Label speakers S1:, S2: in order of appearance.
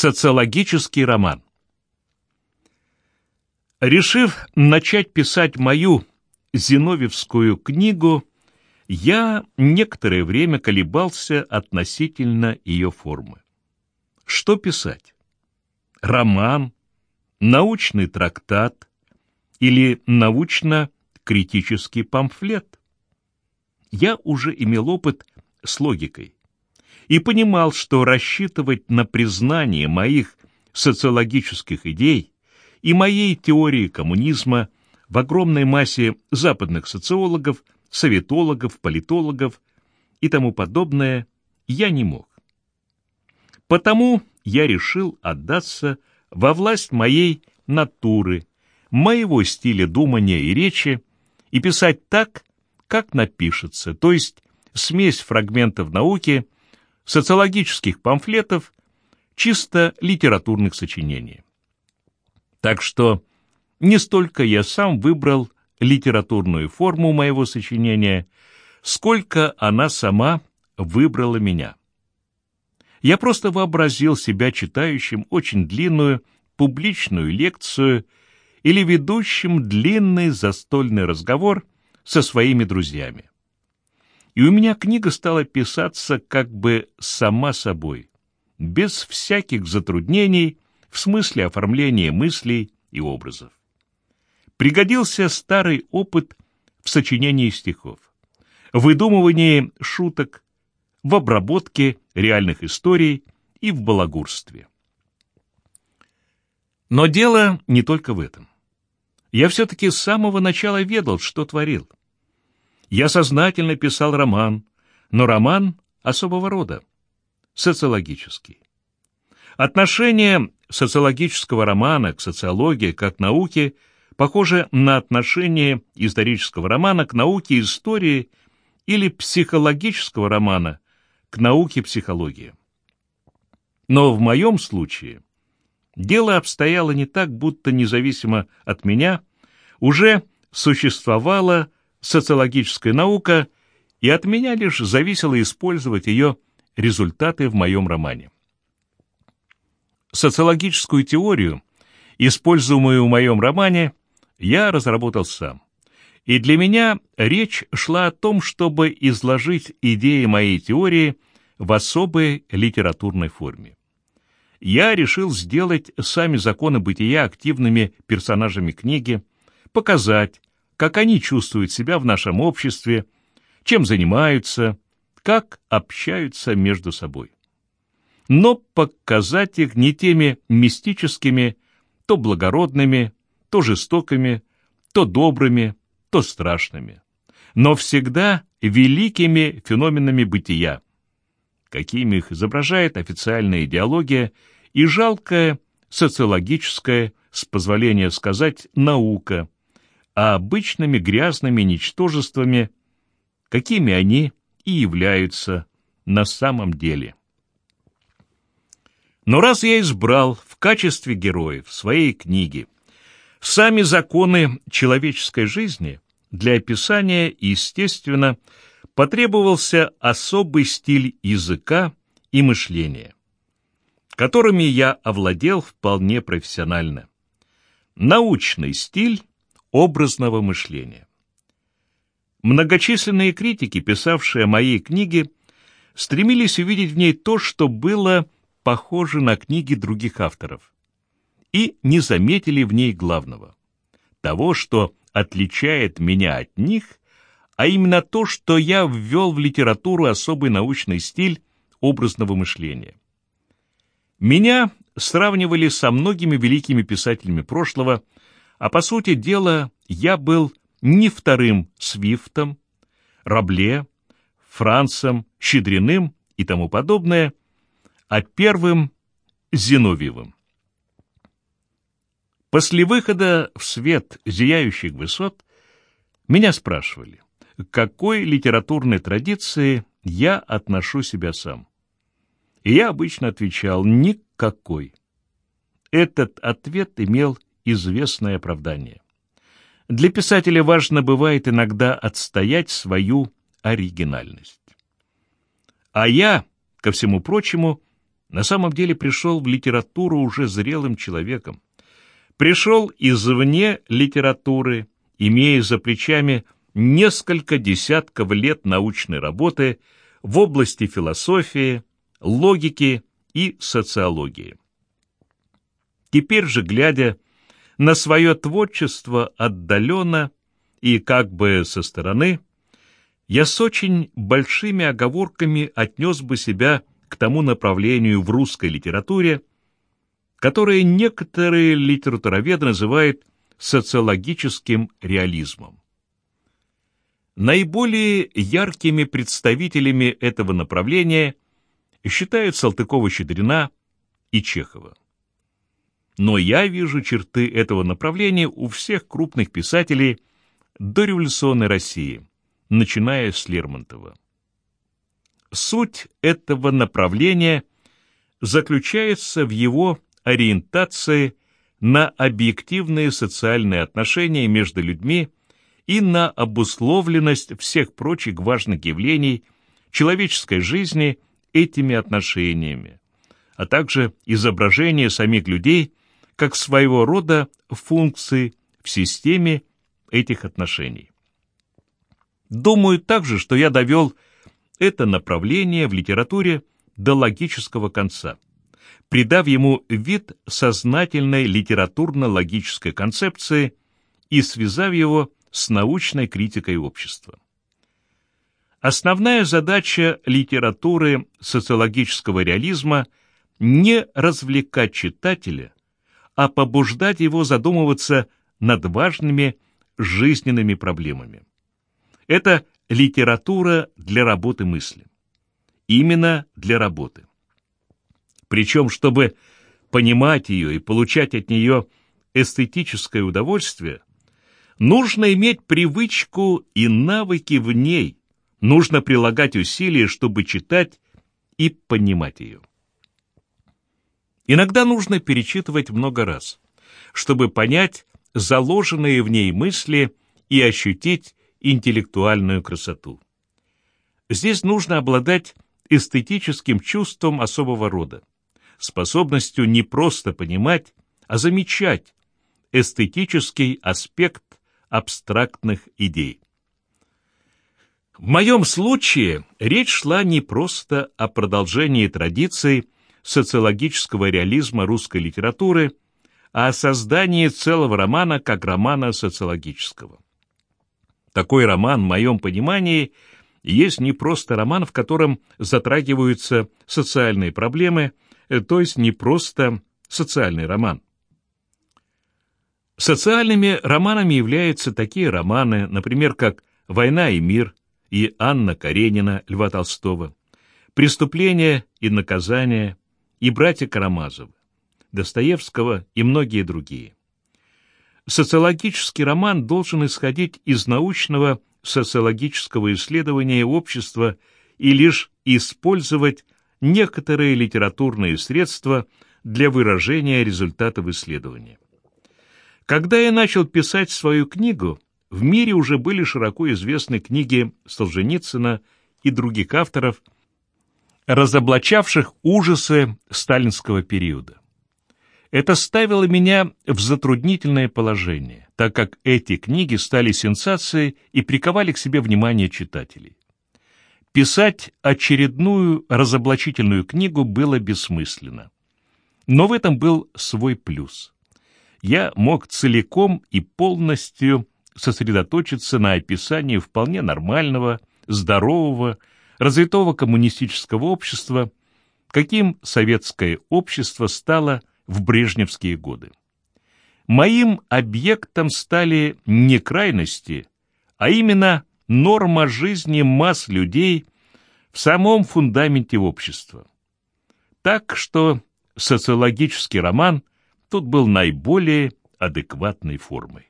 S1: Социологический роман. Решив начать писать мою Зиновьевскую книгу, я некоторое время колебался относительно ее формы. Что писать? Роман, научный трактат или научно-критический памфлет? Я уже имел опыт с логикой и понимал, что рассчитывать на признание моих социологических идей и моей теории коммунизма в огромной массе западных социологов, советологов, политологов и тому подобное я не мог. Потому я решил отдаться во власть моей натуры, моего стиля думания и речи и писать так, как напишется, то есть смесь фрагментов науки – социологических памфлетов, чисто литературных сочинений. Так что не столько я сам выбрал литературную форму моего сочинения, сколько она сама выбрала меня. Я просто вообразил себя читающим очень длинную публичную лекцию или ведущим длинный застольный разговор со своими друзьями и у меня книга стала писаться как бы сама собой, без всяких затруднений в смысле оформления мыслей и образов. Пригодился старый опыт в сочинении стихов, выдумывании шуток, в обработке реальных историй и в балагурстве. Но дело не только в этом. Я все-таки с самого начала ведал, что творил. Я сознательно писал роман, но роман особого рода, социологический. Отношение социологического романа к социологии как науке похоже на отношение исторического романа к науке истории или психологического романа к науке психологии. Но в моем случае дело обстояло не так, будто независимо от меня уже существовало социологическая наука, и от меня лишь зависело использовать ее результаты в моем романе. Социологическую теорию, используемую в моем романе, я разработал сам. И для меня речь шла о том, чтобы изложить идеи моей теории в особой литературной форме. Я решил сделать сами законы бытия активными персонажами книги, показать, как они чувствуют себя в нашем обществе, чем занимаются, как общаются между собой. Но показать их не теми мистическими, то благородными, то жестокими, то добрыми, то страшными, но всегда великими феноменами бытия, какими их изображает официальная идеология и жалкая социологическая, с позволения сказать, наука, а обычными грязными ничтожествами, какими они и являются на самом деле. Но раз я избрал в качестве героев своей книги сами законы человеческой жизни, для описания, естественно, потребовался особый стиль языка и мышления, которыми я овладел вполне профессионально. Научный стиль образного мышления. Многочисленные критики, писавшие о моей книге, стремились увидеть в ней то, что было похоже на книги других авторов, и не заметили в ней главного – того, что отличает меня от них, а именно то, что я ввел в литературу особый научный стиль образного мышления. Меня сравнивали со многими великими писателями прошлого – а по сути дела я был не вторым Свифтом, Рабле, Францем, Щедриным и тому подобное, а первым Зиновьевым. После выхода в свет зияющих высот меня спрашивали, к какой литературной традиции я отношу себя сам. И я обычно отвечал «никакой». Этот ответ имел известное оправдание. Для писателя важно бывает иногда отстоять свою оригинальность. А я, ко всему прочему, на самом деле пришел в литературу уже зрелым человеком. Пришел извне литературы, имея за плечами несколько десятков лет научной работы в области философии, логики и социологии. Теперь же, глядя на свое творчество отдаленно и как бы со стороны, я с очень большими оговорками отнес бы себя к тому направлению в русской литературе, которое некоторые литературоведы называют социологическим реализмом. Наиболее яркими представителями этого направления считают Салтыкова-Щедрина и Чехова. Но я вижу черты этого направления у всех крупных писателей дореволюционной России, начиная с Лермонтова. Суть этого направления заключается в его ориентации на объективные социальные отношения между людьми и на обусловленность всех прочих важных явлений человеческой жизни этими отношениями, а также изображение самих людей как своего рода функции в системе этих отношений. Думаю также, что я довел это направление в литературе до логического конца, придав ему вид сознательной литературно-логической концепции и связав его с научной критикой общества. Основная задача литературы социологического реализма не развлекать читателя, а побуждать его задумываться над важными жизненными проблемами. Это литература для работы мысли. Именно для работы. Причем, чтобы понимать ее и получать от нее эстетическое удовольствие, Нужно иметь привычку и навыки в ней. Нужно прилагать усилия, чтобы читать и понимать ее. Иногда нужно перечитывать много раз, чтобы понять заложенные в ней мысли и ощутить интеллектуальную красоту. Здесь нужно обладать эстетическим чувством особого рода, способностью не просто понимать, а замечать эстетический аспект абстрактных идей. В моем случае речь шла не просто о продолжении традиций социологического реализма русской литературы, а о создании целого романа как романа социологического. Такой роман, в моем понимании, есть не просто роман, в котором затрагиваются социальные проблемы, то есть не просто социальный роман. Социальными романами являются такие романы, например, как «Война и мир» и «Анна Каренина» Льва Толстого, «Преступление и наказание» и «Братья Карамазовы», Достоевского и многие другие. Социологический роман должен исходить из научного социологического исследования общества и лишь использовать некоторые литературные средства для выражения результатов исследования. Когда я начал писать свою книгу, в мире уже были широко известны книги Солженицына и других авторов, разоблачавших ужасы сталинского периода. Это ставило меня в затруднительное положение, так как эти книги стали сенсацией и приковали к себе внимание читателей. Писать очередную разоблачительную книгу было бессмысленно. Но в этом был свой плюс я мог целиком и полностью сосредоточиться на описании вполне нормального, здорового, развитого коммунистического общества, каким советское общество стало в брежневские годы. Моим объектом стали не крайности, а именно норма жизни масс людей в самом фундаменте общества. Так что социологический роман – тут был наиболее адекватной формой.